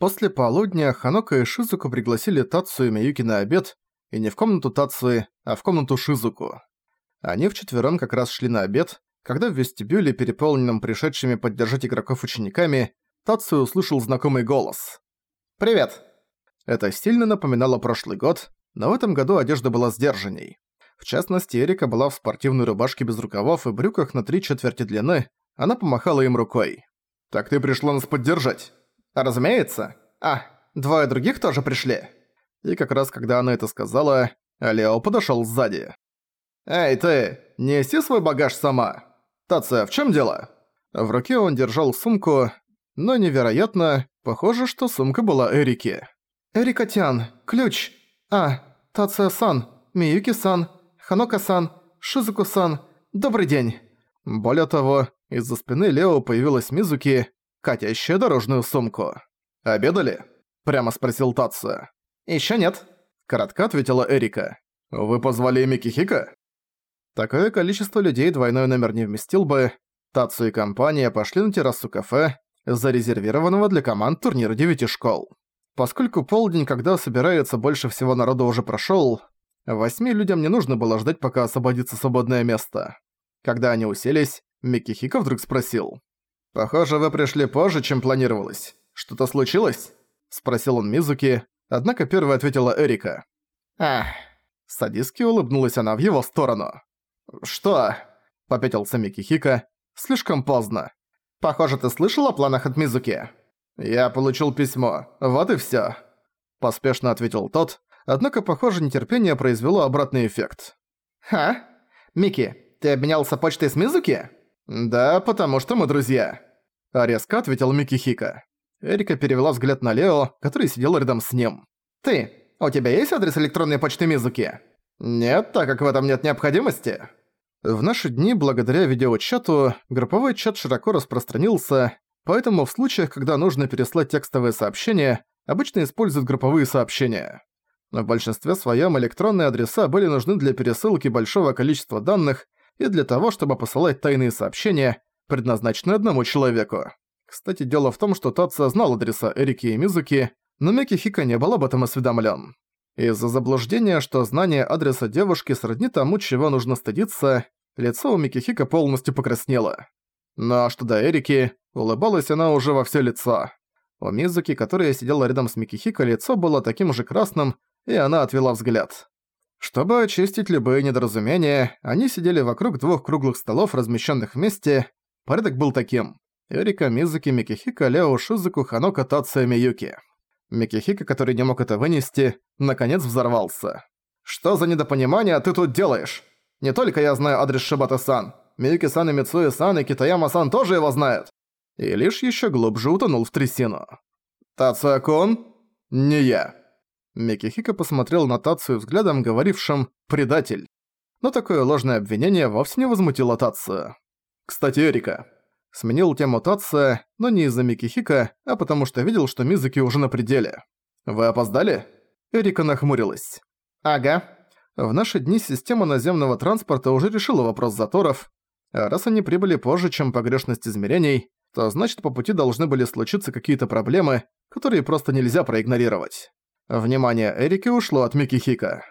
После полудня Ханока и Шизуку пригласили Тацию и Миюки на обед, и не в комнату Тацуи, а в комнату Шизуку. Они вчетвером как раз шли на обед, когда в вестибюле, переполненном пришедшими поддержать игроков учениками, Тацию услышал знакомый голос. «Привет!» Это сильно напоминало прошлый год, но в этом году одежда была сдержанней. В частности, Эрика была в спортивной рубашке без рукавов и брюках на три четверти длины, она помахала им рукой. «Так ты пришла нас поддержать?» «Разумеется. А, двое других тоже пришли». И как раз когда она это сказала, Лео подошёл сзади. «Эй, ты, неси свой багаж сама. Тация, в чём дело?» В руке он держал сумку, но невероятно, похоже, что сумка была Эрики. «Эрика-тян, ключ. А, Тация-сан, Миюки-сан, Ханока-сан, Шизуку-сан, добрый день». Более того, из-за спины Лео появилась Мизуки, катящая дорожную сумку. «Обедали?» – прямо спросил Татсо. «Ещё нет», – коротко ответила Эрика. «Вы позвали Микихика?» Такое количество людей двойной номер не вместил бы. Татсу и компания пошли на террасу кафе, зарезервированного для команд турнира девяти школ. Поскольку полдень, когда собирается больше всего народу уже прошёл, восьми людям не нужно было ждать, пока освободится свободное место. Когда они уселись, Микихика вдруг спросил. «Похоже, вы пришли позже, чем планировалось. Что-то случилось?» Спросил он Мизуки, однако первой ответила Эрика. «Ах». Садистски улыбнулась она в его сторону. «Что?» – попятился Микихика. «Слишком поздно. Похоже, ты слышал о планах от Мизуки?» «Я получил письмо. Вот и всё». Поспешно ответил тот, однако, похоже, нетерпение произвело обратный эффект. «Ха? Мики, ты обменялся почтой с Мизуки?» «Да, потому что мы друзья», — резко ответил Микки Хика. Эрика перевела взгляд на Лео, который сидел рядом с ним. «Ты, у тебя есть адрес электронной почты Мизуки?» «Нет, так как в этом нет необходимости». В наши дни, благодаря видеочату, групповой чат широко распространился, поэтому в случаях, когда нужно переслать текстовые сообщения, обычно используют групповые сообщения. Но в большинстве своем электронные адреса были нужны для пересылки большого количества данных и для того, чтобы посылать тайные сообщения, предназначенные одному человеку. Кстати, дело в том, что Татса знал адреса Эрики и Мизуки, но Меки Хика не был об этом осведомлен. Из-за заблуждения, что знание адреса девушки сродни тому, чего нужно стыдиться, лицо у Микихика полностью покраснело. Но что до Эрики, улыбалась она уже во всё лицо. У Мизуки, которая сидела рядом с Микихико, лицо было таким же красным, и она отвела взгляд. Чтобы очистить любые недоразумения, они сидели вокруг двух круглых столов, размещенных вместе. Порядок был таким. Эрика, Мизуки, Микихика, Лео, Шизуку, Ханока, Тация, Миюки. Микихика, который не мог это вынести, наконец взорвался. «Что за недопонимание ты тут делаешь? Не только я знаю адрес Шибата-сан. Миюки-сан и Мицуэ-сан и Китаяма-сан тоже его знают!» И лишь еще глубже утонул в трясину. «Тация-кун? Не я!» Микихика посмотрел на Тацию взглядом, говорившим «предатель». Но такое ложное обвинение вовсе не возмутило Тацию. «Кстати, Эрика». Сменил тему Тация, но не из-за Микихика, а потому что видел, что Мизуки уже на пределе. «Вы опоздали?» Эрика нахмурилась. «Ага». В наши дни система наземного транспорта уже решила вопрос заторов, а раз они прибыли позже, чем погрешность измерений, то значит по пути должны были случиться какие-то проблемы, которые просто нельзя проигнорировать. Внимание Эрики ушло от Микихика.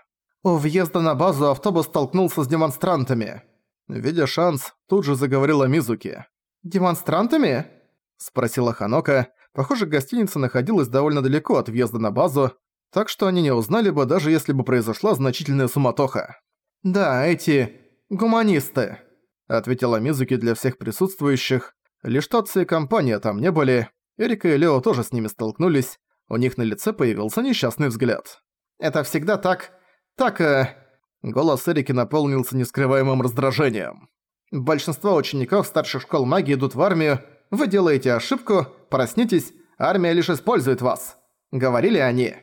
У въезда на базу автобус столкнулся с демонстрантами. Видя шанс, тут же заговорила Мизуки. «Демонстрантами?» – спросила Ханока. Похоже, гостиница находилась довольно далеко от въезда на базу, так что они не узнали бы, даже если бы произошла значительная суматоха. «Да, эти... гуманисты», – ответила Мизуки для всех присутствующих. Лишь Татsu и компания там не были, Эрика и Лео тоже с ними столкнулись, у них на лице появился несчастный взгляд. «Это всегда так... так... э...» Голос Эрики наполнился нескрываемым раздражением. «Большинство учеников старших школ магии идут в армию. Вы делаете ошибку, проснитесь, армия лишь использует вас». Говорили они.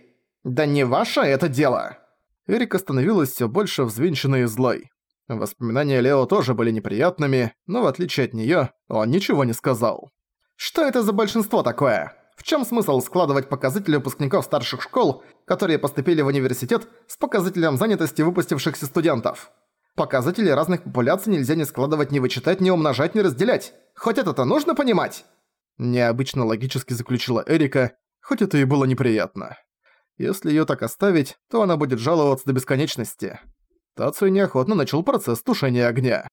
«Да не ваше это дело!» Эрика становилась все больше взвинченной и злой. Воспоминания Лео тоже были неприятными, но в отличие от неё, он ничего не сказал. «Что это за большинство такое?» В чем смысл складывать показатели выпускников старших школ, которые поступили в университет, с показателем занятости выпустившихся студентов? Показатели разных популяций нельзя ни складывать, ни вычитать, ни умножать, ни разделять. Хоть это-то нужно понимать? Необычно логически заключила Эрика, хоть это и было неприятно. Если её так оставить, то она будет жаловаться до бесконечности. Тацию неохотно начал процесс тушения огня.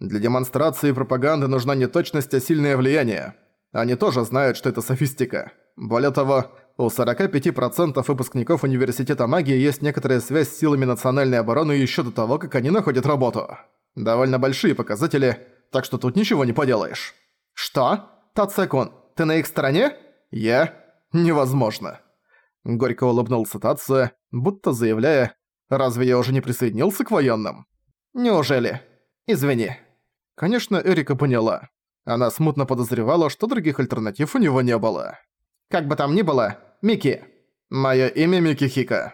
Для демонстрации и пропаганды нужна не точность, а сильное влияние. Они тоже знают, что это софистика. Более того, у 45% выпускников Университета магии есть некоторая связь с силами национальной обороны ещё до того, как они находят работу. Довольно большие показатели, так что тут ничего не поделаешь. Что? Тацекун, ты на их стороне? Я? Невозможно. Горько улыбнулся Татсо, будто заявляя, «Разве я уже не присоединился к военным?» «Неужели? Извини». Конечно, Эрика поняла. Она смутно подозревала, что других альтернатив у него не было. «Как бы там ни было, Мики. Моё имя Микихика».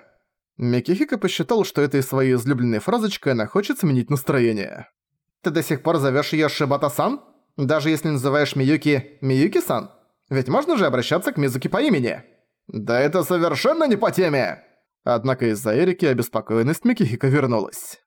Микихика посчитал, что этой своей излюбленной фразочкой она хочет сменить настроение. «Ты до сих пор зовёшь её Шибата-сан? Даже если называешь Миюки Миюки-сан? Ведь можно же обращаться к Мизуки по имени?» «Да это совершенно не по теме!» Однако из-за Эрики обеспокоенность Микихика вернулась.